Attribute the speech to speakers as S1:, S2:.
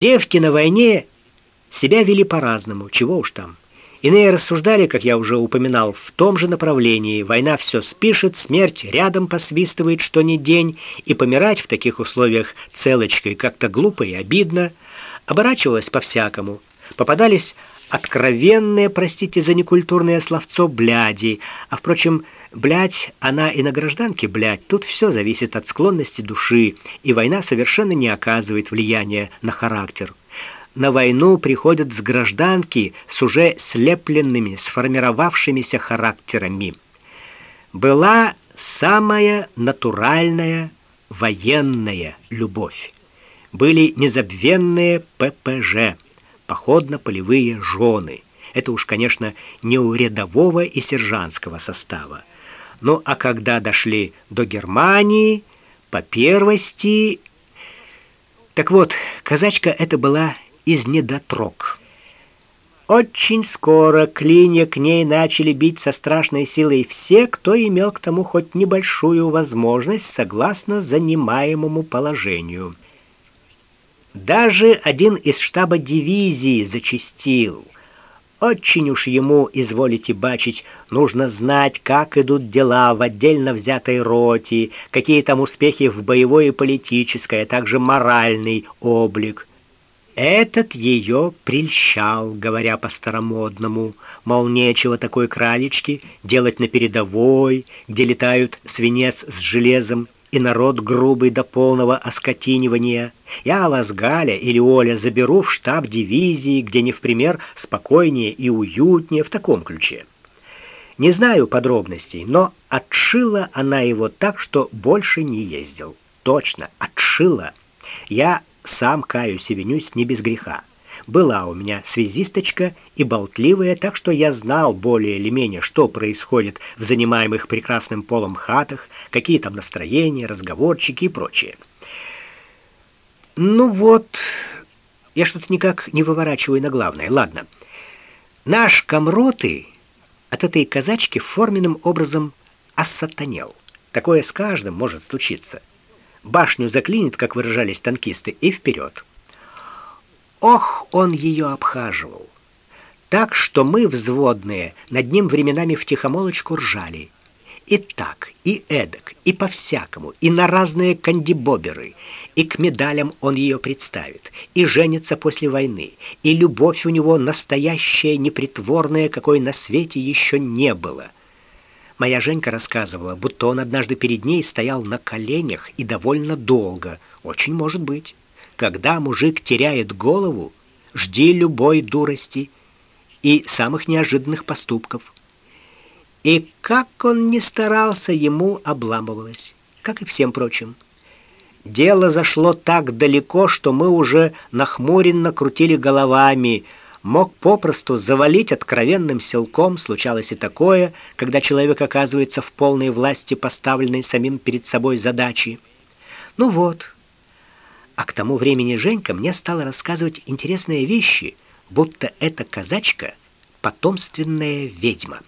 S1: Девки на войне себя вели по-разному, чего уж там. Иные рассуждали, как я уже упоминал, в том же направлении. Война все спишет, смерть рядом посвистывает что ни день, и помирать в таких условиях целочкой как-то глупо и обидно. Оборачивалось по-всякому. Попадались откровенные, простите за некультурное словцо, бляди. А впрочем, блядь, она и на гражданке блядь. Тут все зависит от склонности души, и война совершенно не оказывает влияния на характер на войну приходят с гражданки с уже слепленными, сформировавшимися характерами. Была самая натуральная военная любовь. Были незабвенные ППЖ, походно-полевые жены. Это уж, конечно, не у рядового и сержантского состава. Ну а когда дошли до Германии, по первости Так вот, казачка это была из недотрог. Очень скоро клинья к ней начали бить со страшной силой все, кто имел к тому хоть небольшую возможность согласно занимаемому положению. Даже один из штаба дивизии зачастил. Очень уж ему, изволите бачить, нужно знать, как идут дела в отдельно взятой роте, какие там успехи в боевой и политической, а также моральный облик. Этот ее прельщал, говоря по-старомодному, мол, нечего такой кралечки делать на передовой, где летают свинец с железом и народ грубый до полного оскотинивания. Я вас, Галя или Оля, заберу в штаб дивизии, где не в пример спокойнее и уютнее в таком ключе. Не знаю подробностей, но отшила она его так, что больше не ездил. Точно, отшила. Я сам каюсь и винюсь не без греха. Была у меня связисточка и болтливая, так что я знал более или менее, что происходит в занимаемых прекрасным полом хатах, какие там настроения, разговорчики и прочее. Ну вот, я что-то никак не выворачиваю на главное. Ладно. Наш комроты от этой казачки форменным образом осатанел. Такое с каждым может случиться башню заклинит, как выражались танкисты, и вперед. Ох, он ее обхаживал. Так что мы взводные над ним временами втихомолочку ржали. И так, и эдак, и по-всякому, и на разные кандибоберы. И к медалям он ее представит, и женится после войны, и любовь у него настоящая, непритворная, какой на свете еще не было. Моя Женька рассказывала, будто он однажды перед ней стоял на коленях и довольно долго. Очень может быть. Когда мужик теряет голову, жди любой дурости и самых неожиданных поступков. И как он ни старался, ему обламывалось, как и всем прочим. Дело зашло так далеко, что мы уже нахмуренно крутили головами, мог попросту завалить откровенным силком, случалось и такое, когда человек оказывается в полной власти поставленной самим перед собой задачи. Ну вот. А к тому времени Женька мне стала рассказывать интересные вещи, будто эта казачка потомственная ведьма.